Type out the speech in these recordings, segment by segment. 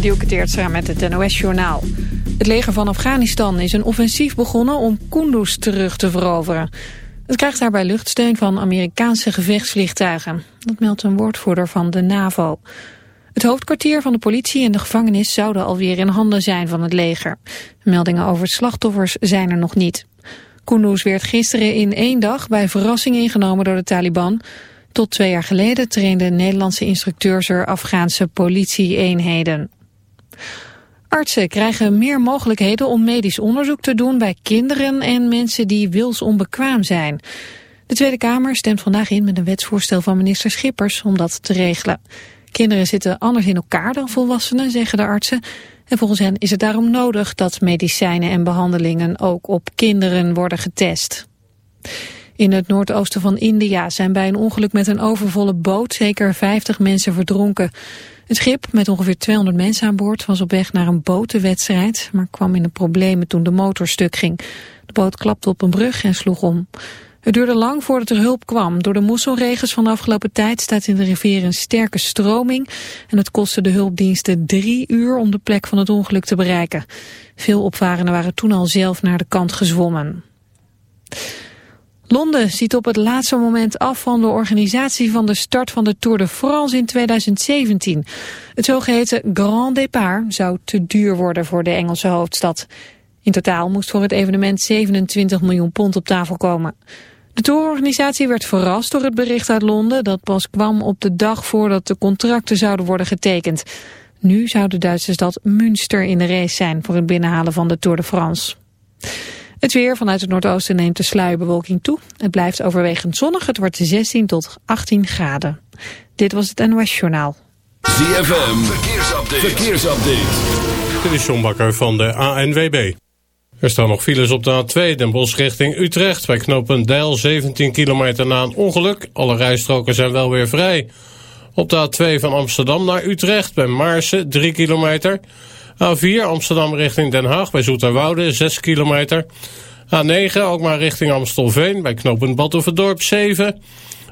Dielke Teertstra met het NOS-journaal. Het leger van Afghanistan is een offensief begonnen om Kunduz terug te veroveren. Het krijgt daarbij luchtsteun van Amerikaanse gevechtsvliegtuigen. Dat meldt een woordvoerder van de NAVO. Het hoofdkwartier van de politie en de gevangenis zouden alweer in handen zijn van het leger. Meldingen over slachtoffers zijn er nog niet. Kunduz werd gisteren in één dag bij verrassing ingenomen door de Taliban... Tot twee jaar geleden trainden Nederlandse instructeurs er Afghaanse politie-eenheden. Artsen krijgen meer mogelijkheden om medisch onderzoek te doen bij kinderen en mensen die wilsonbekwaam zijn. De Tweede Kamer stemt vandaag in met een wetsvoorstel van minister Schippers om dat te regelen. Kinderen zitten anders in elkaar dan volwassenen, zeggen de artsen. En volgens hen is het daarom nodig dat medicijnen en behandelingen ook op kinderen worden getest. In het noordoosten van India zijn bij een ongeluk met een overvolle boot zeker 50 mensen verdronken. Het schip met ongeveer 200 mensen aan boord was op weg naar een botenwedstrijd, maar kwam in de problemen toen de motor stuk ging. De boot klapte op een brug en sloeg om. Het duurde lang voordat er hulp kwam. Door de moesselregens van de afgelopen tijd staat in de rivier een sterke stroming. En het kostte de hulpdiensten drie uur om de plek van het ongeluk te bereiken. Veel opvarenden waren toen al zelf naar de kant gezwommen. Londen ziet op het laatste moment af van de organisatie van de start van de Tour de France in 2017. Het zogeheten Grand Départ zou te duur worden voor de Engelse hoofdstad. In totaal moest voor het evenement 27 miljoen pond op tafel komen. De tourorganisatie werd verrast door het bericht uit Londen dat pas kwam op de dag voordat de contracten zouden worden getekend. Nu zou de Duitse stad Münster in de race zijn voor het binnenhalen van de Tour de France. Het weer vanuit het noordoosten neemt de sluierbewolking toe. Het blijft overwegend zonnig. Het wordt 16 tot 18 graden. Dit was het NOS Journaal. ZFM, verkeersupdate. verkeersupdate. Dit is John Bakker van de ANWB. Er staan nog files op de A2, Den Bosch richting Utrecht. Bij knooppunt Deil, 17 kilometer na een ongeluk. Alle rijstroken zijn wel weer vrij. Op de A2 van Amsterdam naar Utrecht, bij Maarsen, 3 kilometer... A4 Amsterdam richting Den Haag bij Zoeterwoude 6 kilometer. A9 ook maar richting Amstelveen bij knooppunt Badhoevedorp 7.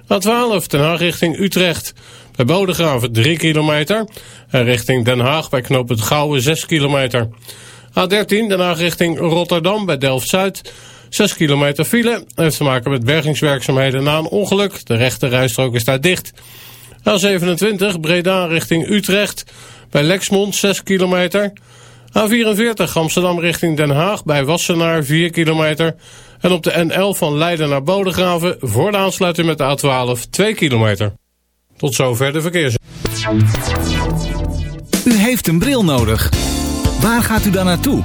A12 Den Haag richting Utrecht bij Bodegraven 3 kilometer. En richting Den Haag bij knooppunt Gouwen 6 kilometer. A13 Den Haag richting Rotterdam bij Delft-Zuid. 6 kilometer file. Heeft te maken met bergingswerkzaamheden na een ongeluk. De rechte rijstrook is daar dicht. A27 Breda richting Utrecht. Bij Lexmond 6 kilometer. A44 Amsterdam richting Den Haag bij Wassenaar 4 kilometer. En op de N11 van Leiden naar Bodegraven voor de aansluiting met de A12 2 kilometer. Tot zover de verkeers. U heeft een bril nodig. Waar gaat u dan naartoe?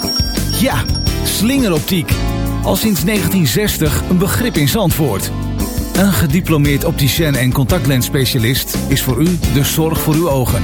Ja, slingeroptiek. Al sinds 1960 een begrip in Zandvoort. Een gediplomeerd opticien en contactlensspecialist is voor u de zorg voor uw ogen.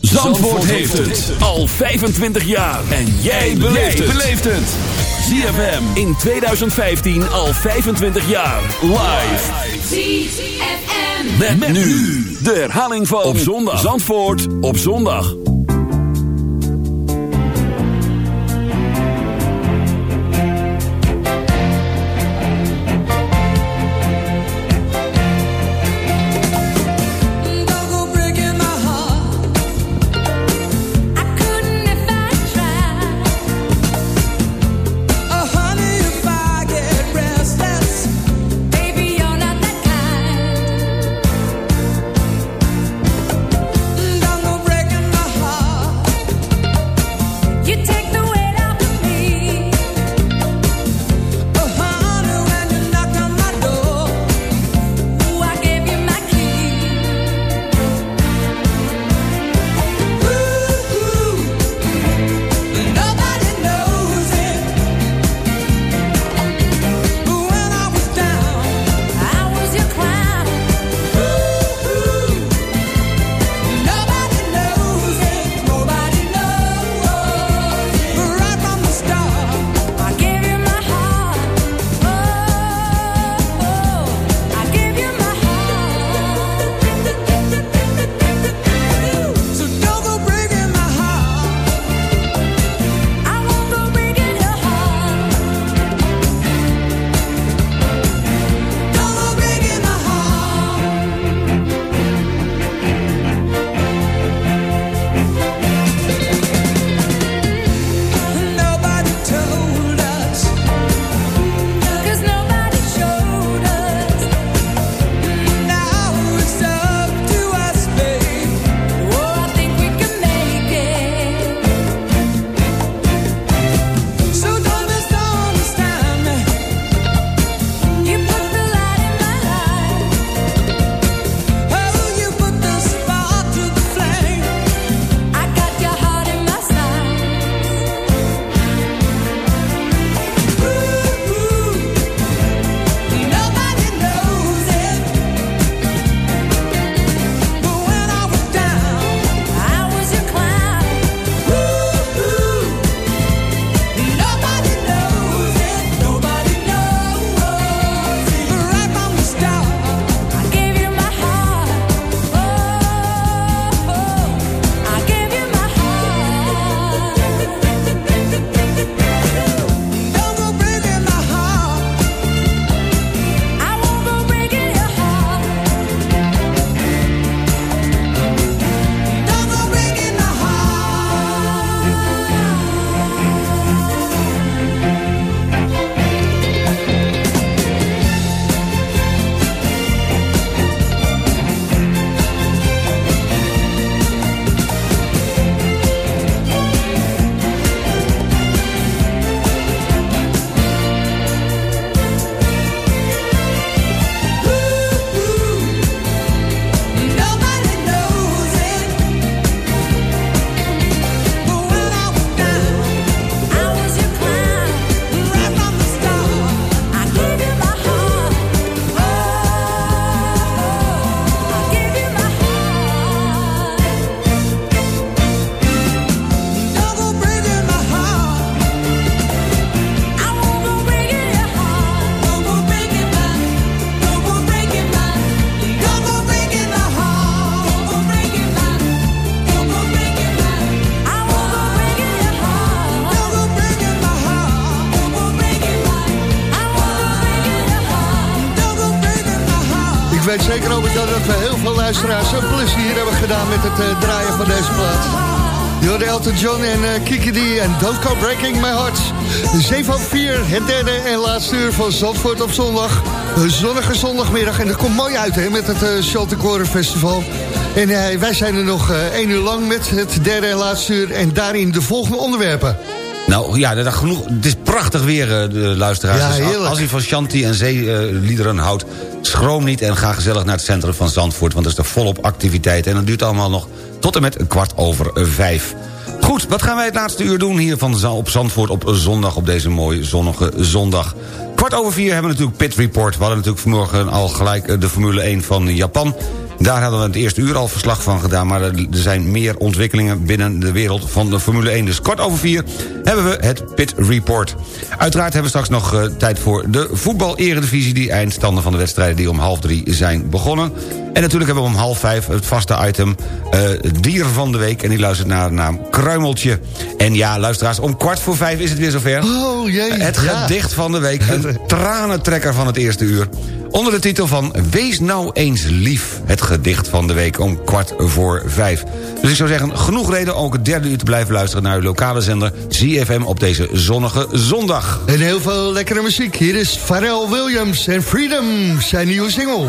Zandvoort heeft het al 25 jaar. En jij beleeft het. ZFM in 2015 al 25 jaar. Live. ZFM. Met, met nu de herhaling van op zondag. Zandvoort op zondag. Elton John en uh, Kiki D en Don't Go Breaking My Heart. 7 van 4, het derde en laatste uur van Zandvoort op zondag. Een zonnige zondagmiddag en dat komt mooi uit hè, met het uh, Schaltekoren Festival. En uh, wij zijn er nog uh, één uur lang met het derde en laatste uur... en daarin de volgende onderwerpen. Nou ja, dat genoeg, het is prachtig weer, de luisteraars. Ja, dus als u van Shanti en zeeliederen houdt... schroom niet en ga gezellig naar het centrum van Zandvoort... want er is er volop activiteit en dat duurt allemaal nog tot en met een kwart over vijf. Goed, wat gaan wij het laatste uur doen hier van op Zandvoort op zondag... op deze mooie zonnige zondag? Kwart over vier hebben we natuurlijk Pit Report. We hadden natuurlijk vanmorgen al gelijk de Formule 1 van Japan... Daar hadden we het eerste uur al verslag van gedaan... maar er zijn meer ontwikkelingen binnen de wereld van de Formule 1. Dus kort over vier hebben we het Pit Report. Uiteraard hebben we straks nog uh, tijd voor de voetbal-eredivisie... die eindstanden van de wedstrijden die om half drie zijn begonnen. En natuurlijk hebben we om half vijf het vaste item uh, Dier van de Week... en die luistert naar de naam Kruimeltje. En ja, luisteraars, om kwart voor vijf is het weer zover. Oh jee. Het ja. gedicht van de week, een tranentrekker van het eerste uur. Onder de titel van Wees nou eens lief. Het gedicht van de week om kwart voor vijf. Dus ik zou zeggen, genoeg reden ook het derde uur te blijven luisteren... naar uw lokale zender ZFM op deze zonnige zondag. En heel veel lekkere muziek. Hier is Pharrell Williams en Freedom, zijn nieuwe single.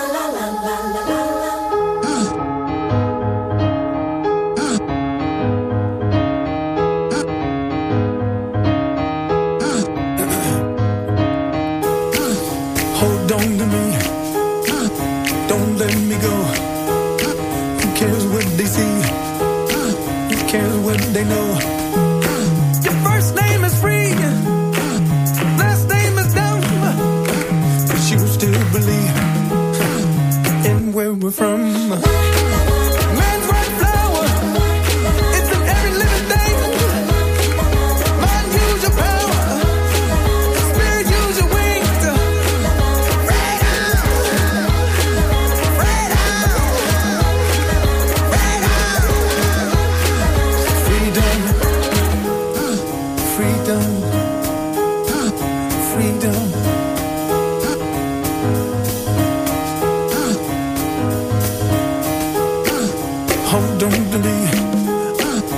Hold on to me,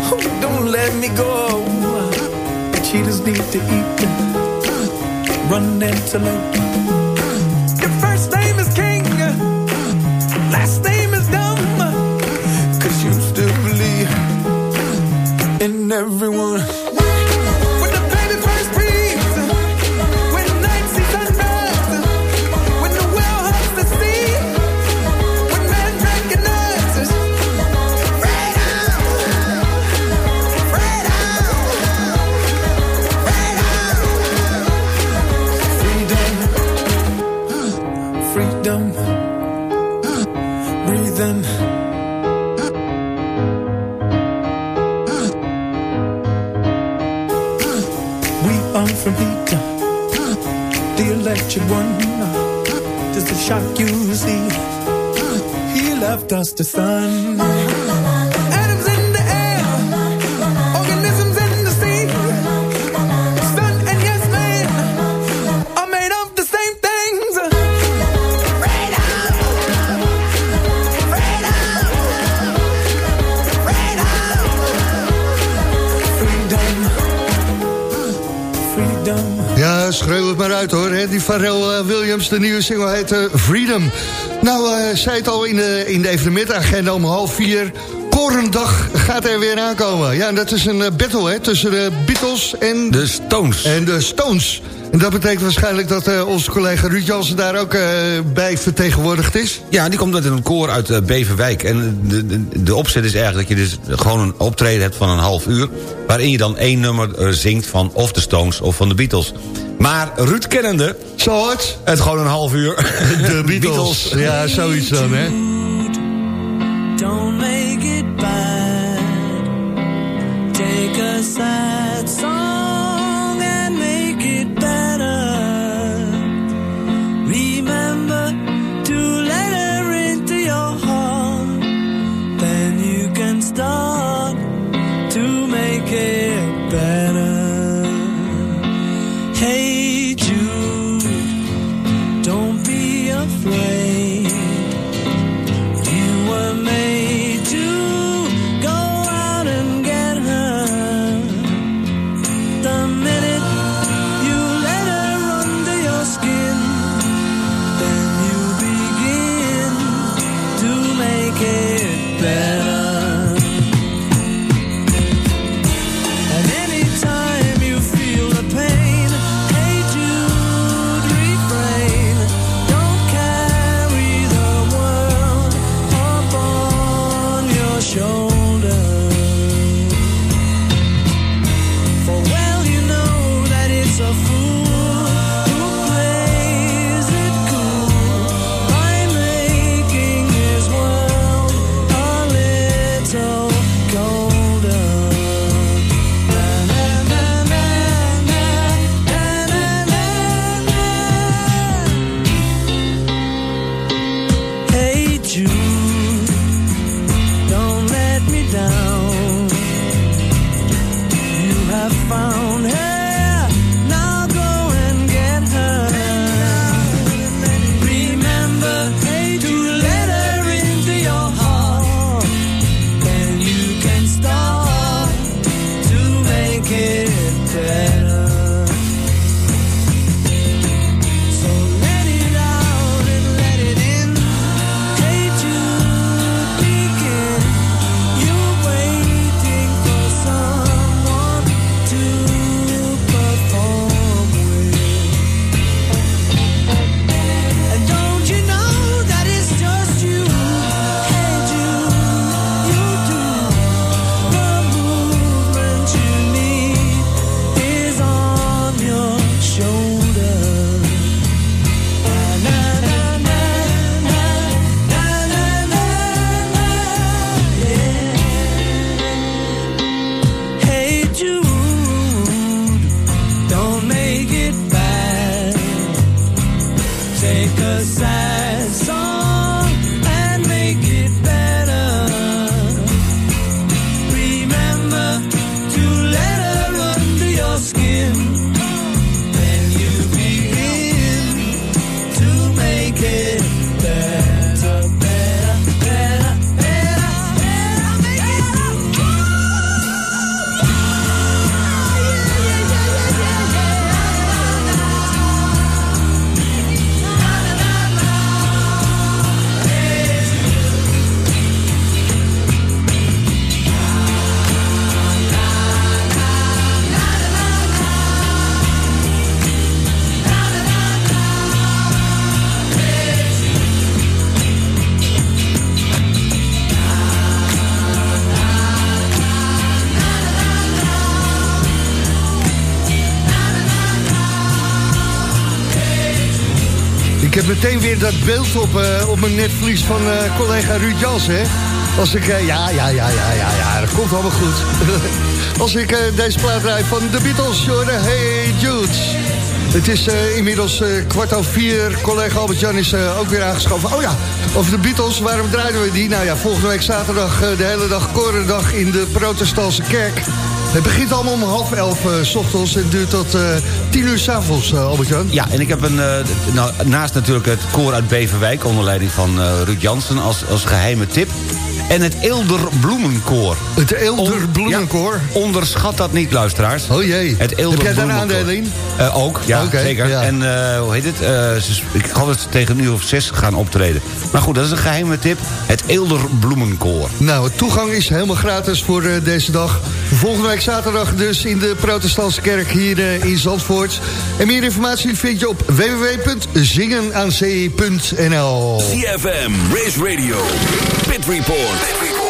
oh, don't let me go. The cheetahs need to eat, run antelope. Your de nieuwe single heet uh, Freedom. Nou, uh, zei het al in de, in de evenementagenda om half vier. Korendag gaat er weer aankomen. Ja, en dat is een battle hè, tussen de Beatles en... De Stones. En de Stones. En dat betekent waarschijnlijk dat uh, onze collega Ruud Jansen daar ook uh, bij vertegenwoordigd is. Ja, die komt uit een koor uit uh, Beverwijk. En de, de, de opzet is eigenlijk dat je dus gewoon een optreden hebt van een half uur... waarin je dan één nummer zingt van of de Stones of van de Beatles. Maar Ruud kennende... Zo het? Het gewoon een half uur. De Beatles. Beatles. Ja, zoiets dan, hè. Don't make it bad. Take a sad song heb meteen weer dat beeld op, uh, op mijn netvlies van uh, collega Ruud Jans, hè. Als ik, uh, ja, ja, ja, ja, ja, ja, dat komt allemaal goed. Als ik deze plaat draai van The Beatles, hoor, Hey Jude. Het is inmiddels kwart over vier. Collega Albert-Jan is ook weer aangeschoven. Oh ja, over de Beatles, waarom draaiden we die? Nou ja, volgende week zaterdag de hele dag korendag in de protestantse kerk. Het begint allemaal om half elf uh, s ochtends en duurt tot uh, tien uur s'avonds, uh, Albert-Jan. Ja, en ik heb een, nou, naast natuurlijk het koor uit Beverwijk... onder leiding van Ruud Jansen als, als geheime tip... En het Eelder Bloemenkoor. Het Eelder Bloemenkoor? onderschat dat niet, luisteraars. Oh jee. Het Heb jij daar aandeel in? Uh, ook, ja, zeker. En uh, hoe heet het? Uh, ik had het tegen een uur of zes gaan optreden. Maar goed, dat is een geheime tip. Het Eelder Bloemenkoor. Nou, toegang is helemaal gratis voor deze dag. Volgende week zaterdag dus in de protestantse kerk hier in Zandvoort. En meer informatie vind je op www.zingenaanzee.nl CFM, Race Radio, Pit Report.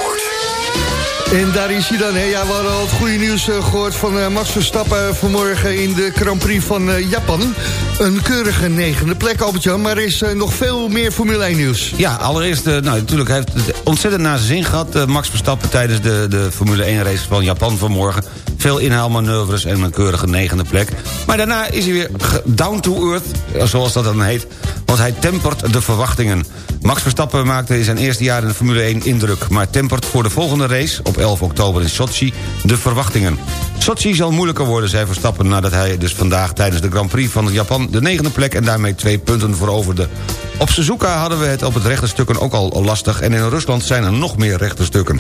En daar is hij dan. Hè? Ja, we hadden al het goede nieuws uh, gehoord van uh, Max Verstappen vanmorgen in de Grand Prix van Japan. Een keurige negende plek, Albert-Jan, maar er is nog veel meer Formule 1 nieuws. Ja, allereerst, nou, natuurlijk heeft het ontzettend naar zijn zin gehad, Max Verstappen tijdens de, de Formule 1 race van Japan vanmorgen. Veel inhaalmanoeuvres en een keurige negende plek. Maar daarna is hij weer down to earth, zoals dat dan heet. Want hij tempert de verwachtingen. Max Verstappen maakte in zijn eerste jaar in de Formule 1 indruk... maar tempert voor de volgende race op 11 oktober in Sochi de verwachtingen. Sochi zal moeilijker worden, zei Verstappen... nadat hij dus vandaag tijdens de Grand Prix van Japan... de negende plek en daarmee twee punten veroverde. Op Suzuka hadden we het op het rechte stukken ook al lastig... en in Rusland zijn er nog meer rechte stukken.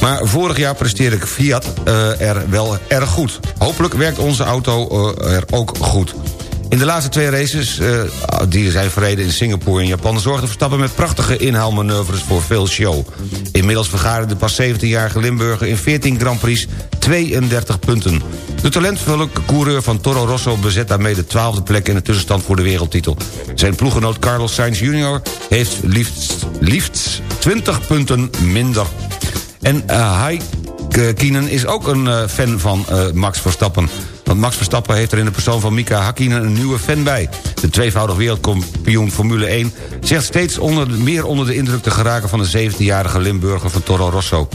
Maar vorig jaar presteerde Fiat uh, er wel erg goed. Hopelijk werkt onze auto uh, er ook goed. In de laatste twee races, uh, die zijn verreden in Singapore en Japan... zorgde Verstappen met prachtige inhaalmanoeuvres voor veel show. Inmiddels vergaarde de pas 17-jarige Limburger in 14 Grand Prix 32 punten. De talentvolle coureur van Toro Rosso bezet daarmee de twaalfde plek... in de tussenstand voor de wereldtitel. Zijn ploegenoot Carlos Sainz Jr. heeft liefst, liefst 20 punten minder. En uh, Haikinen is ook een uh, fan van Max Verstappen. Want Max Verstappen heeft er in de persoon van Mika Hakkinen een nieuwe fan bij. De tweevoudig wereldkampioen Formule 1 zegt steeds onder, meer onder de indruk te geraken... van de 17-jarige Limburger van Toro Rosso.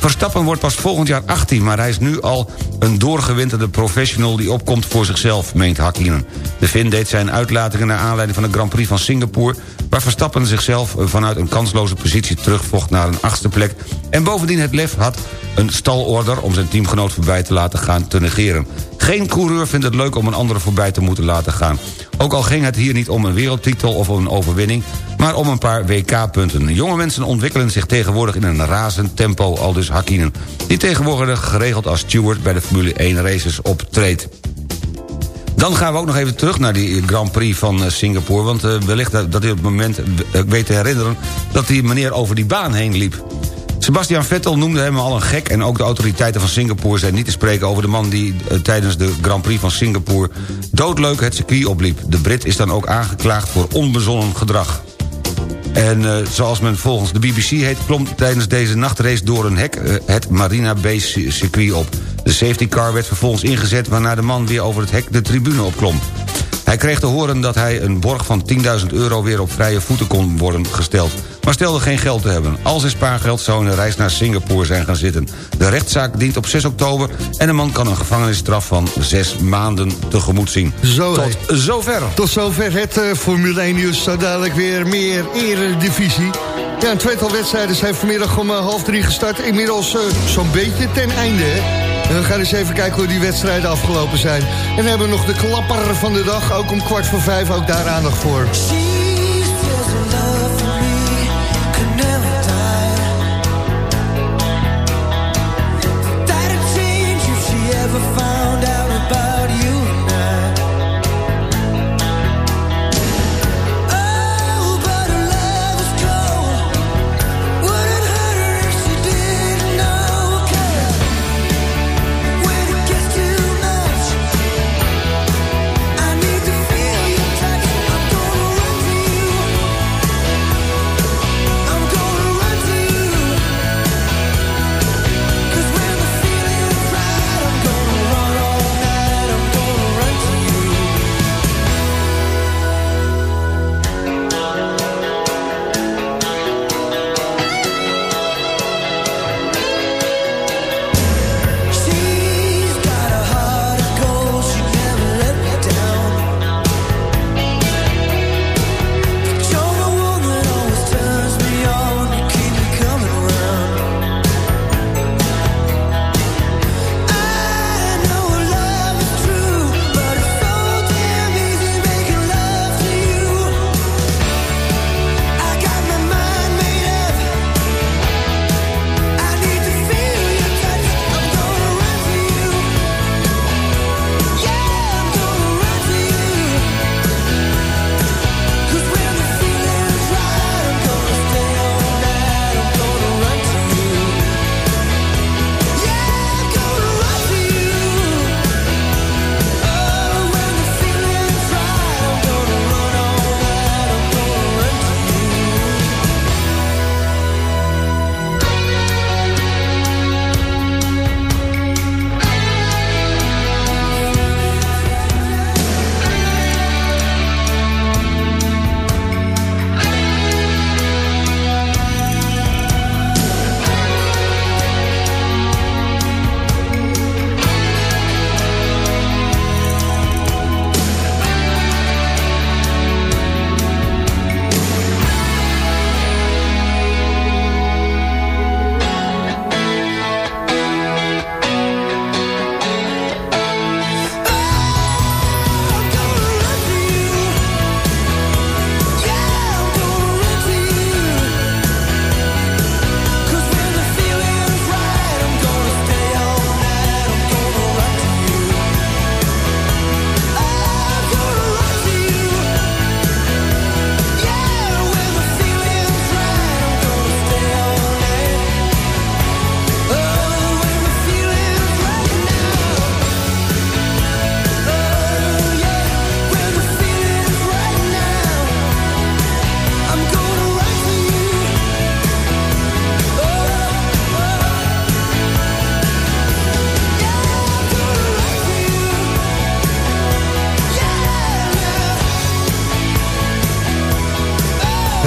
Verstappen wordt pas volgend jaar 18, maar hij is nu al een doorgewinterde professional... die opkomt voor zichzelf, meent Hakkinen. De Finn deed zijn uitlatingen naar aanleiding van de Grand Prix van Singapore... waar Verstappen zichzelf vanuit een kansloze positie terugvocht naar een achtste plek... en bovendien het lef had een stalorder om zijn teamgenoot voorbij te laten gaan te negeren. Geen coureur vindt het leuk om een andere voorbij te moeten laten gaan. Ook al ging het hier niet om een wereldtitel of een overwinning... maar om een paar WK-punten. Jonge mensen ontwikkelen zich tegenwoordig in een razend tempo... al dus Hakkinen, die tegenwoordig geregeld als steward... bij de Formule 1 races optreedt. Dan gaan we ook nog even terug naar die Grand Prix van eh, Singapore... want uh, wellicht dat u op het moment uh, weet te herinneren... dat die meneer over die baan heen liep. Sebastian Vettel noemde hem al een gek... en ook de autoriteiten van Singapore zijn niet te spreken... over de man die uh, tijdens de Grand Prix van Singapore... doodleuk het circuit opliep. De Brit is dan ook aangeklaagd voor onbezonnen gedrag. En uh, zoals men volgens de BBC heet... klom tijdens deze nachtrace door een hek uh, het Marina Bay circuit op. De safety car werd vervolgens ingezet... waarna de man weer over het hek de tribune opklom. Hij kreeg te horen dat hij een borg van 10.000 euro weer op vrije voeten kon worden gesteld. Maar stelde geen geld te hebben. Al zijn spaargeld zou in een reis naar Singapore zijn gaan zitten. De rechtszaak dient op 6 oktober en de man kan een gevangenisstraf van 6 maanden tegemoet zien. Zo, Tot zover. Tot zover het uh, Formule 1 nieuws. Zo dadelijk weer meer eredivisie. Ja, een tweetal wedstrijden zijn vanmiddag om uh, half drie gestart. Inmiddels uh, zo'n beetje ten einde, hè? we gaan eens even kijken hoe die wedstrijden afgelopen zijn. En dan hebben we nog de klapper van de dag, ook om kwart voor vijf, ook daar aandacht voor.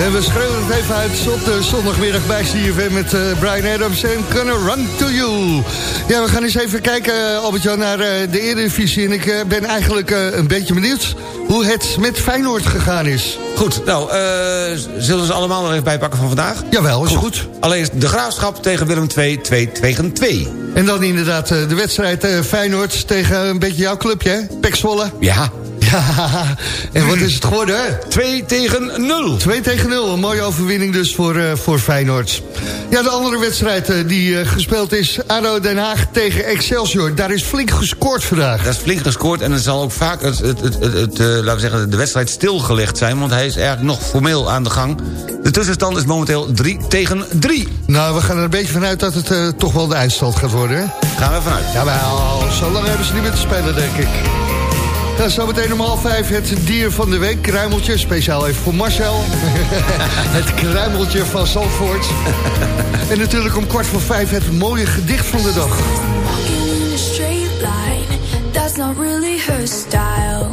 En we schreeuwen het even uit op de zondagmiddag bij CFM met uh, Brian Adams en Gonna Run To You. Ja, we gaan eens even kijken, Albert-Jan, naar uh, de Eredivisie. En ik uh, ben eigenlijk een beetje benieuwd hoe het met Feyenoord gegaan is. Goed, nou, zullen ze allemaal nog even bijpakken van vandaag? Jawel, is goed. goed. Alleen de Graafschap tegen Willem 2, 2 tegen 2. En dan inderdaad de wedstrijd Feyenoord tegen een beetje jouw clubje, hè? Pek Zwolle. Ja, ja, en wat is het geworden? 2 tegen 0. 2 tegen 0, een mooie overwinning dus voor, uh, voor Feyenoord. Ja, de andere wedstrijd uh, die uh, gespeeld is... ADO Den Haag tegen Excelsior. Daar is flink gescoord vandaag. Dat is flink gescoord en er zal ook vaak het, het, het, het laten we zeggen, de wedstrijd stilgelegd zijn... want hij is eigenlijk nog formeel aan de gang. De tussenstand is momenteel 3 tegen 3. Nou, we gaan er een beetje vanuit dat het toch wel de eindstand gaat worden. Hè? Gaan we vanuit. Jawel, zo lang hebben ze niet meer te spelen, denk ik. Ja, zometeen om half vijf het dier van de week. Kruimeltje, speciaal even voor Marcel. het kruimeltje van Zandvoort. en natuurlijk om kwart voor vijf het mooie gedicht van de dag. That's not really her style.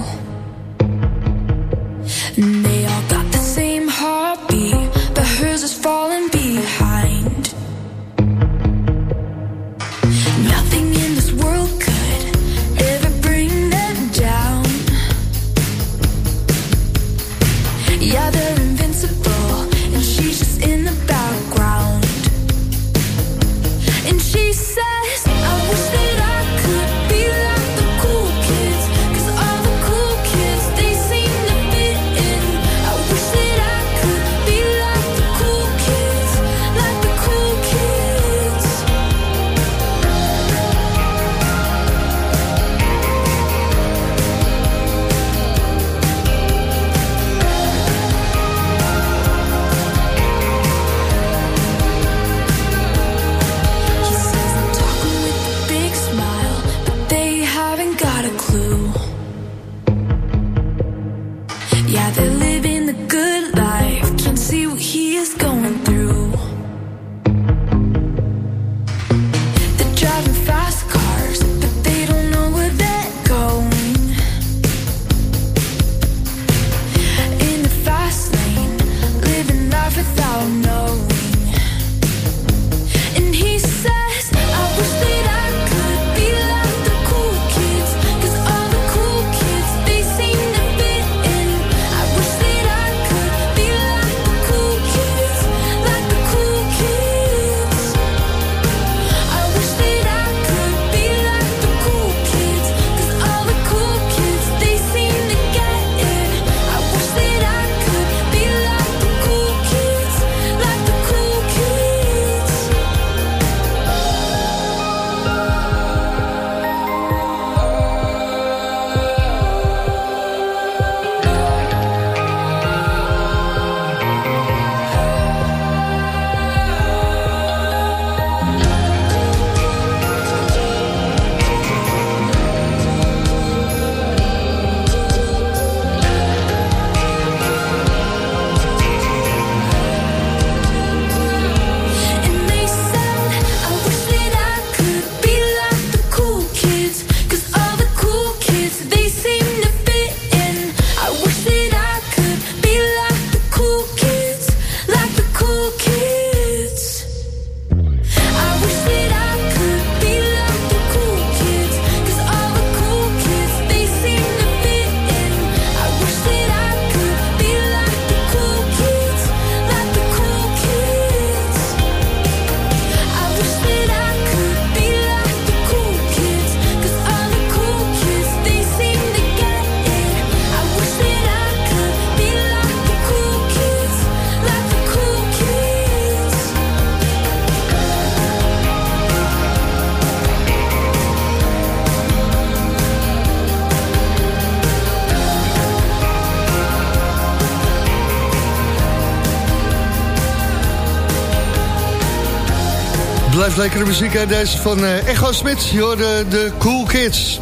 Lekkere muziek, hè? Deze van uh, Echo Smit. Je hoorde de Cool Kids.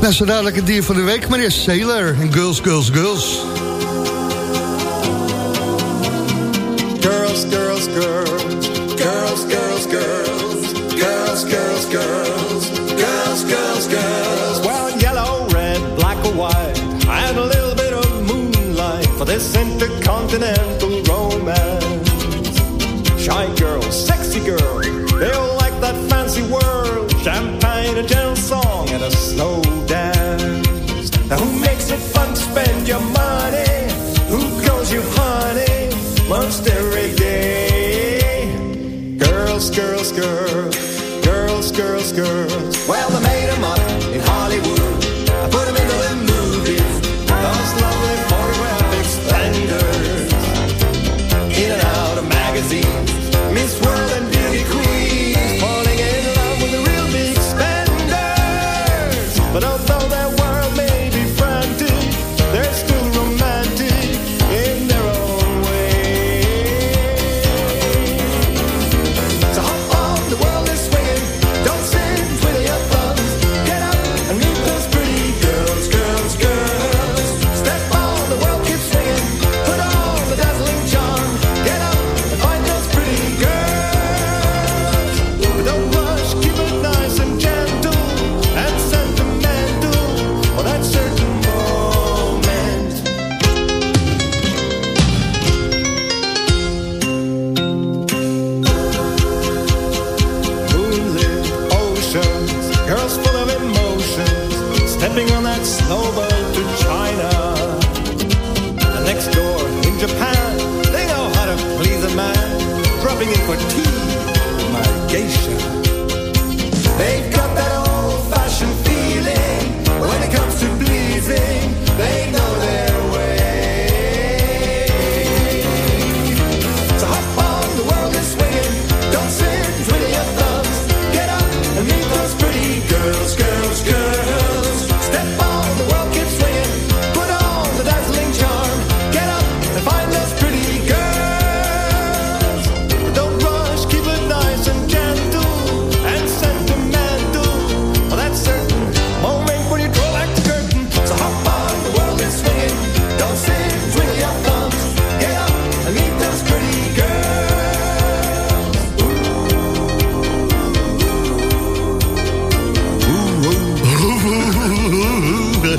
Nou, zo dadelijk het dier van de week. Maar eerst Sailor en Girls, Girls, Girls. Girls, girls, girls. Girls, girls, girls. Girls, girls, girls. Girls, girls, girls. Well, yellow, red, black or white. And a little bit of moonlight for this intercontinental and a slow dance. Now who makes it fun spend your money?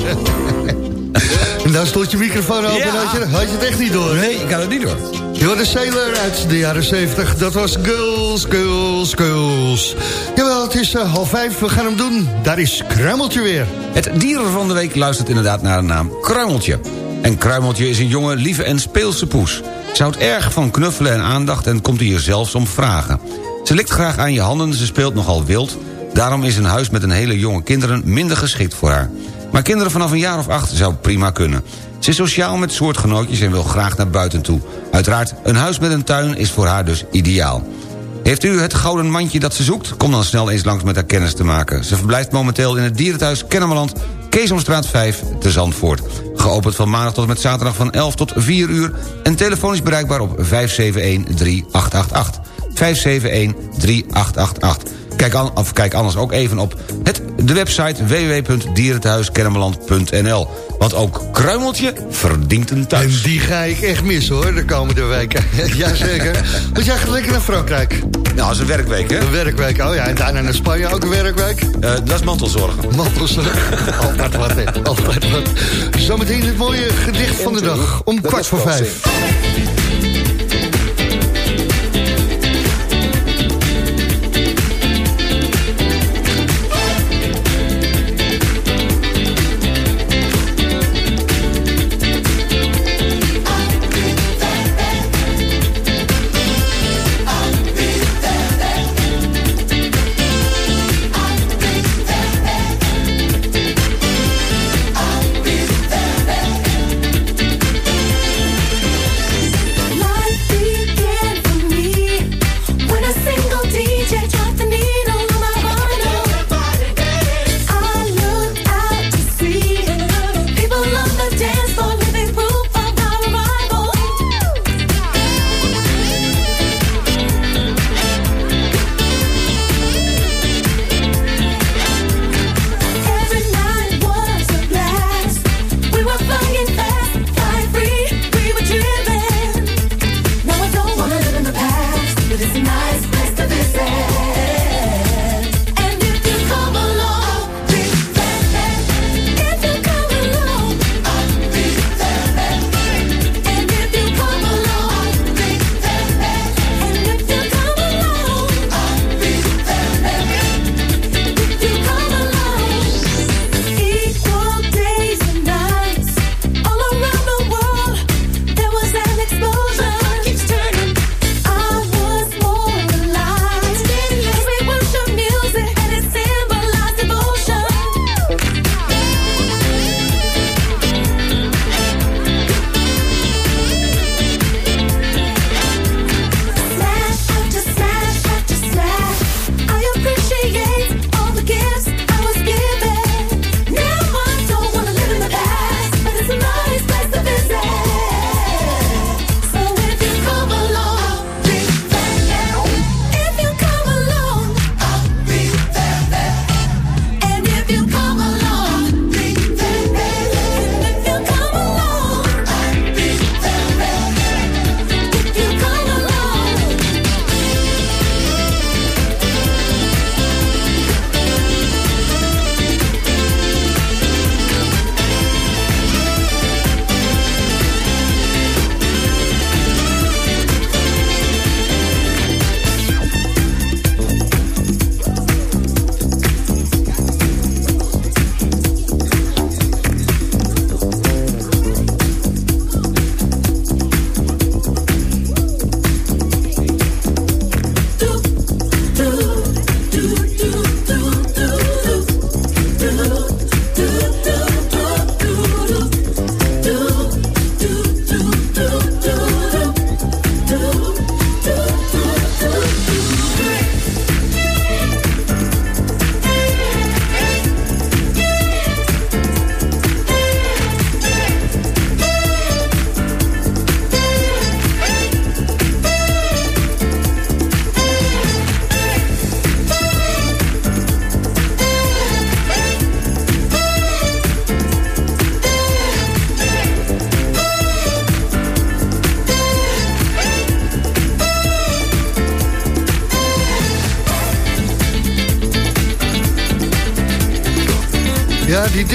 En dan stond je microfoon open en had je, had je het echt niet door. Nee, ik had het niet door. Hoorde Sailor uit de jaren 70. Dat was Girls, Girls, Girls. Jawel, het is eh, half vijf. We gaan hem doen. Daar is Kruimeltje weer. Het dieren van de week luistert inderdaad naar de naam Kruimeltje. En Kruimeltje is een jonge, lieve en speelse poes. Ze houdt erg van knuffelen en aandacht en komt hier zelfs om vragen. Ze likt graag aan je handen, ze speelt nogal wild... daarom is een huis met een hele jonge kinderen minder geschikt voor haar. Maar kinderen vanaf een jaar of acht zou prima kunnen. Ze is sociaal met soortgenootjes en wil graag naar buiten toe. Uiteraard, een huis met een tuin is voor haar dus ideaal. Heeft u het gouden mandje dat ze zoekt? Kom dan snel eens langs met haar kennis te maken. Ze verblijft momenteel in het dierenthuis Kennemerland... Keesomstraat 5 te Zandvoort. Geopend van maandag tot en met zaterdag van 11 tot 4 uur... en telefonisch bereikbaar op 571-3888. 571-3888. Kijk, an, of kijk anders ook even op het, de website www.dierenthuiskennemerland.nl. Want ook Kruimeltje verdient een thuis. En die ga ik echt missen hoor, de komende weken. Jazeker. Want jij gaat lekker naar Frankrijk. Nou, dat is een werkweek, hè? Een werkweek, oh ja. En daarna naar Spanje ook een werkweek. Uh, dat is mantelzorgen. Mantelzorgen. Altijd wat, hè. Altijd wat. Zometeen het mooie gedicht van de dag. Om kwart voor vijf.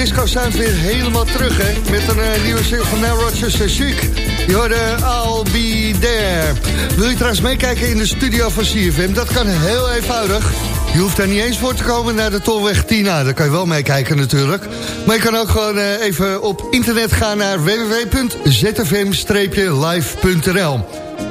Disco sound weer helemaal terug, hè. Met een uh, nieuwe single van Nile Rodgers en Chic. Je hoorde I'll Be There. Wil je trouwens meekijken in de studio van CFM? Dat kan heel eenvoudig. Je hoeft daar niet eens voor te komen naar de Tolweg Tina. Daar kan je wel meekijken natuurlijk. Maar je kan ook gewoon uh, even op internet gaan naar www.zfm-live.nl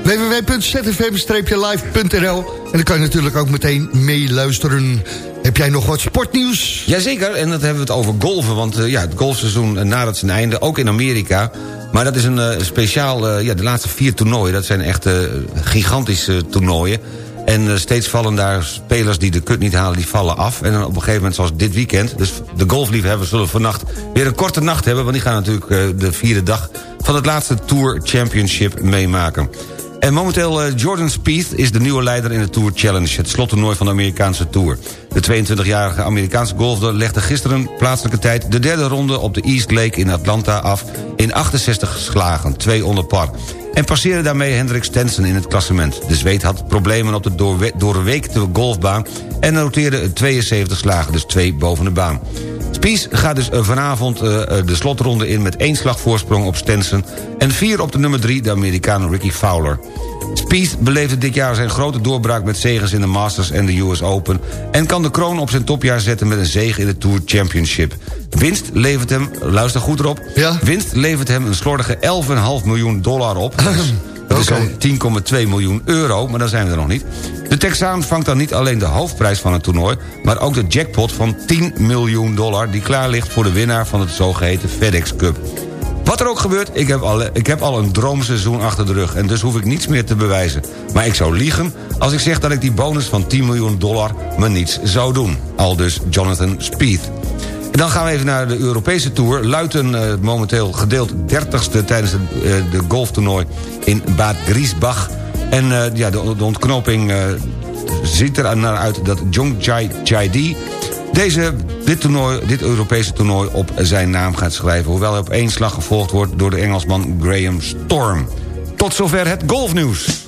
www.zfm-live.nl En dan kan je natuurlijk ook meteen meeluisteren. Heb jij nog wat sportnieuws? Jazeker, en dat hebben we het over golven. Want uh, ja, het golfseizoen uh, nadert zijn einde, ook in Amerika. Maar dat is een uh, speciaal, ja, de laatste vier toernooien... dat zijn echt gigantische toernooien. En steeds vallen daar spelers die de kut niet halen, die vallen af. En dan op een gegeven moment, zoals dit weekend... dus de golfliefhebbers zullen vannacht weer een korte nacht hebben... want die gaan natuurlijk de vierde dag van het laatste Tour Championship meemaken. En momenteel uh, Jordan Spieth is de nieuwe leider in de Tour Challenge... het slottoernooi van de Amerikaanse Tour. De 22-jarige Amerikaanse golfer legde gisteren plaatselijke tijd... de derde ronde op de East Lake in Atlanta af... in 68 slagen, twee onder par. En passeerde daarmee Hendrik Stenson in het klassement. De Zweed had problemen op de doorwe doorweekte golfbaan... en noteerde 72 slagen, dus twee boven de baan. Spies gaat dus eh, vanavond uh, de slotronde in met één slag voorsprong op Stenson... en vier op de nummer drie, de Amerikaan Ricky Fowler. Spieth beleefde dit jaar zijn grote doorbraak met zegens in de Masters en de US Open... en kan de kroon op zijn topjaar zetten met een zege in de Tour Championship. Winst levert hem, luister goed erop... Ja? winst levert hem een slordige 11,5 miljoen dollar op... Dat is zo'n 10,2 miljoen euro, maar daar zijn we er nog niet. De Texaan vangt dan niet alleen de hoofdprijs van het toernooi... maar ook de jackpot van 10 miljoen dollar... die klaar ligt voor de winnaar van het zogeheten FedEx Cup. Wat er ook gebeurt, ik heb, al, ik heb al een droomseizoen achter de rug... en dus hoef ik niets meer te bewijzen. Maar ik zou liegen als ik zeg dat ik die bonus van 10 miljoen dollar... me niets zou doen. Al dus Jonathan Spieth. En dan gaan we even naar de Europese Tour. Luiten uh, momenteel gedeeld 30ste tijdens het uh, de golftoernooi in Bad Griesbach. En uh, ja, de, ontknoping ziet er naar uit dat Jong Jai Jaidi... Deze, dit, dit Europese toernooi op zijn naam gaat schrijven... hoewel hij op één slag gevolgd wordt door de Engelsman Graham Storm. Tot zover het golfnieuws.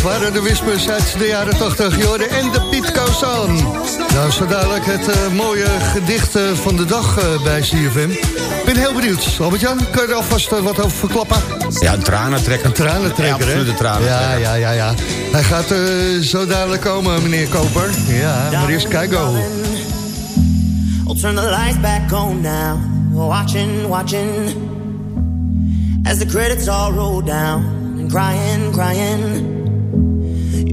De Whispers uit de jaren 80, Jorden en de Piet Goes Nou, zo dadelijk het uh, mooie gedicht uh, van de dag uh, bij CFM. Ik ben heel benieuwd. Albert-Jan, kun je er alvast wat over verklappen? Ja, een tranentrekker. Een tranentrekker, absoluut een Ja, ja, ja, ja. Hij gaat zo dadelijk komen, meneer Koper. Ja, maar eerst kijk go. I'll turn the lights back on now. Watching, watching. As the credits all roll down. And crying, crying.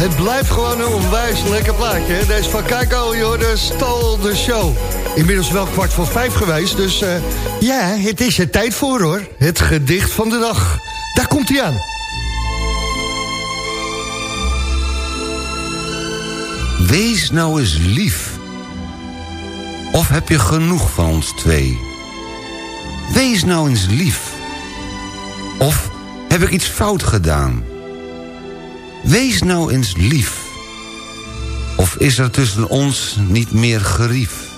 Het blijft gewoon een onwijs lekker plaatje. hè? Deze van Keiko, je hoorde Stal de Show. Inmiddels wel kwart voor vijf geweest, dus eh, ja, het is er tijd voor hoor. Het gedicht van de dag. Daar komt hij aan. Wees nou eens lief. Of heb je genoeg van ons twee? Wees nou eens lief. Of heb ik iets fout gedaan? Wees nou eens lief. Of is er tussen ons niet meer gerief?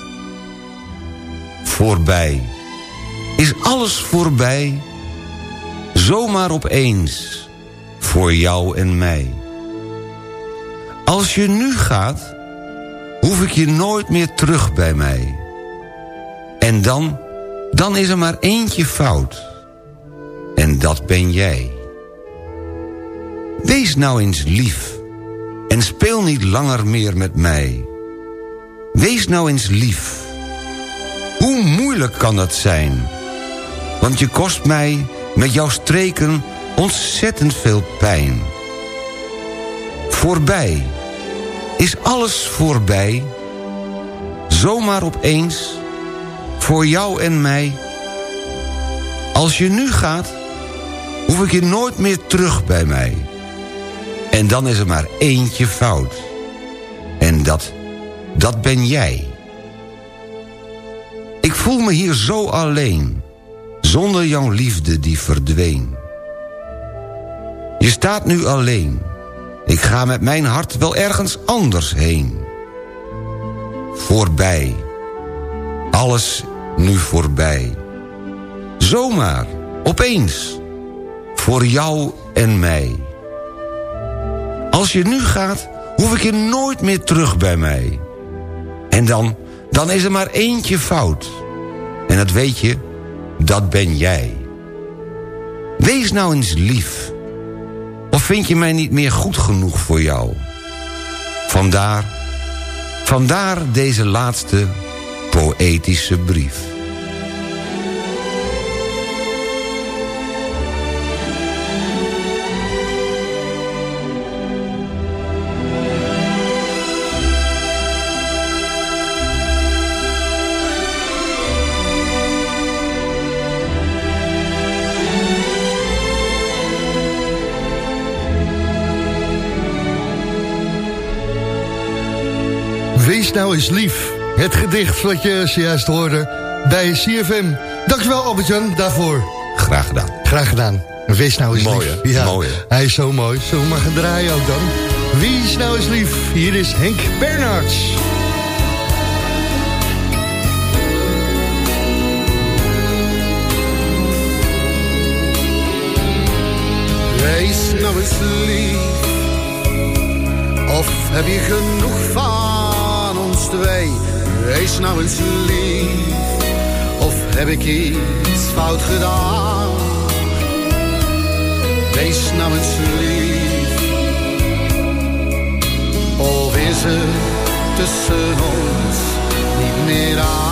Voorbij. Is alles voorbij? Zomaar opeens. Voor jou en mij. Als je nu gaat, hoef ik je nooit meer terug bij mij. En dan, dan is er maar eentje fout. En dat ben jij. Wees nou eens lief. En speel niet langer meer met mij. Wees nou eens lief. Hoe moeilijk kan dat zijn? Want je kost mij met jouw streken ontzettend veel pijn. Voorbij. Is alles voorbij? Zomaar opeens? Voor jou en mij? Als je nu gaat, hoef ik je nooit meer terug bij mij. En dan is er maar eentje fout. En dat, dat ben jij. Ik voel me hier zo alleen, zonder jouw liefde die verdween. Je staat nu alleen. Ik ga met mijn hart wel ergens anders heen. Voorbij. Alles nu voorbij. Zomaar, opeens. Voor jou en mij. Als je nu gaat, hoef ik je nooit meer terug bij mij. En dan, dan is er maar eentje fout. En dat weet je, dat ben jij. Wees nou eens lief. Of vind je mij niet meer goed genoeg voor jou? Vandaar, vandaar deze laatste poëtische brief. Nou eens lief. Het gedicht wat je zojuist hoorde bij CFM. Dankjewel Albert-Jan daarvoor. Graag gedaan. Graag gedaan. Wees nou eens Mooi, lief. Mooi, hè? Hij is zo mooi. We maar gaan draaien ook dan? Wees nou eens lief. Hier is Henk Bernards. Wees nou eens lief. Of heb je genoeg van twee. Wees nou eens lief, of heb ik iets fout gedaan? Wees nou eens lief, of is het tussen ons niet meer aan?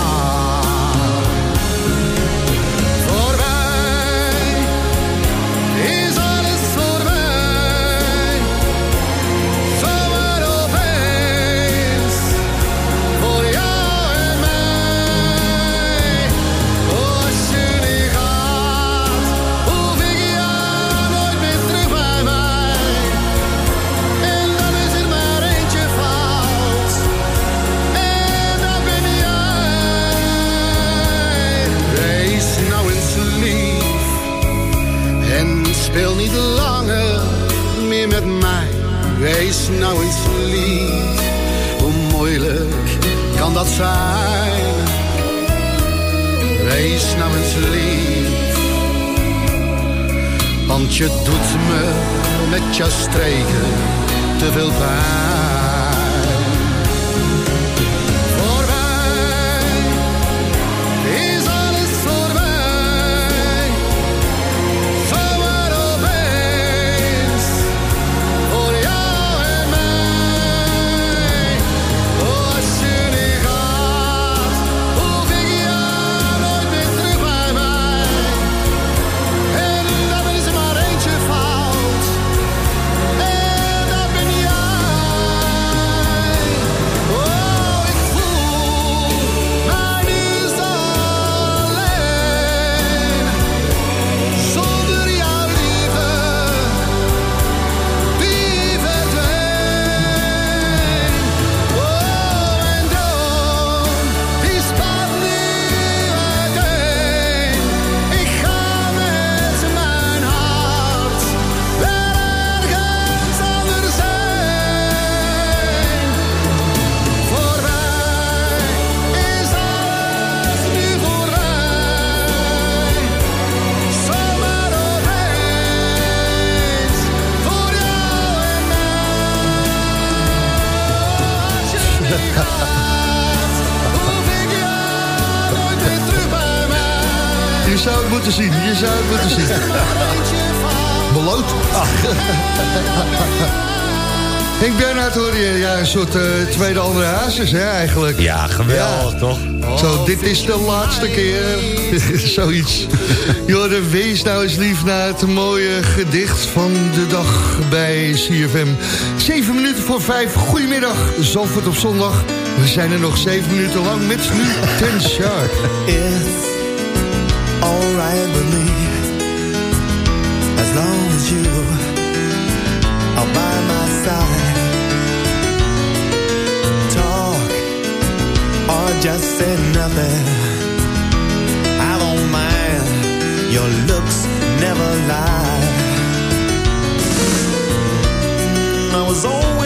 moeten zien. Je zou het moeten zien. Beloond. Ach. Henk Bernhard hoor je, ja, een soort eh, tweede andere hazes, hè, eigenlijk. Ja, geweldig, toch? Zo, dit is de laatste keer. Zoiets. Jorden, wees nou eens lief naar het mooie gedicht van de dag bij CFM. Zeven minuten voor vijf. Goedemiddag, Zalvoort op zondag. We zijn er nog zeven minuten lang met nu Ten Sharp. ride with me as long as you are by my side. Talk or just say nothing. I don't mind. Your looks never lie. I was always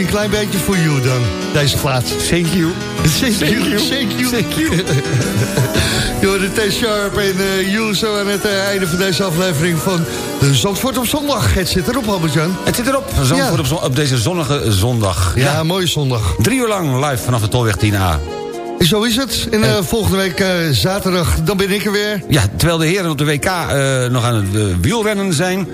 een klein beetje voor you dan, deze plaats. Thank you. Thank you. Thank you. Thank you. Door de T-Sharp en uh, you zo aan het uh, einde van deze aflevering van de Zandvoort op zondag. Het zit erop, Albert-Jan. Het zit erop, Zandvoort op, zon, op, deze zonnige zondag. Ja, ja, mooie zondag. Drie uur lang live vanaf de Tolweg 10A. Zo is het. En uh, volgende week uh, zaterdag, dan ben ik er weer. Ja, terwijl de heren op de WK uh, nog aan het wielrennen zijn...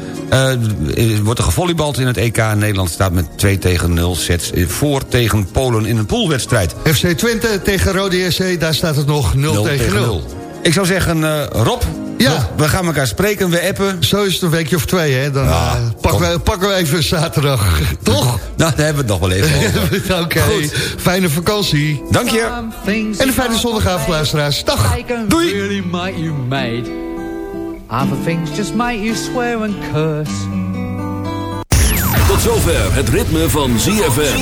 wordt er gevolleybald in het EK. Nederland staat met 2 tegen 0 sets voor tegen Polen in een poolwedstrijd. FC Twente tegen Rode SC, daar staat het nog 0, 0 tegen 0. 0. Ik zou zeggen, Rob, ja. Rob, we gaan elkaar spreken, we appen. Zo is het een weekje of twee, hè. Dan ja, pakken, we, pakken we even zaterdag, toch? Nou, daar hebben we het nog wel even over. Oké, okay. fijne vakantie. Dank je. En een fijne zondagavond, luisteraars. Dag. Doei. Other things just make you swear and curse. Tot zover het ritme van ZFM.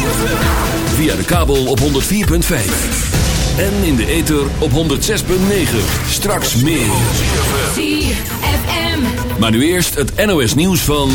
Via de kabel op 104.5. En in de ether op 106.9. Straks meer. ZFM. Maar nu eerst het NOS nieuws van...